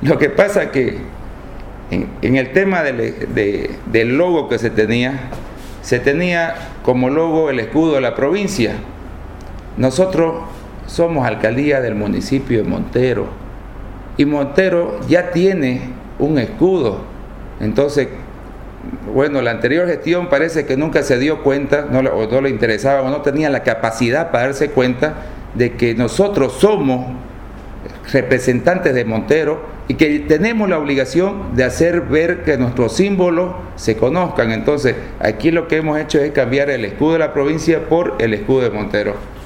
Lo que pasa que en, el tema del logo que se tenía, se tenía como logo el escudo de la provincia. Nosotros somos alcaldía del municipio de Montero y Montero ya tiene un escudo. Entonces, bueno, la anterior gestión parece que nunca se dio cuenta, o no le interesaba, o no tenía la capacidad para darse cuenta de que nosotros somos representantes de Montero y que tenemos la obligación de hacer ver que nuestros símbolos se conozcan. Entonces, aquí lo que hemos hecho es cambiar el escudo de la provincia por el escudo de Montero.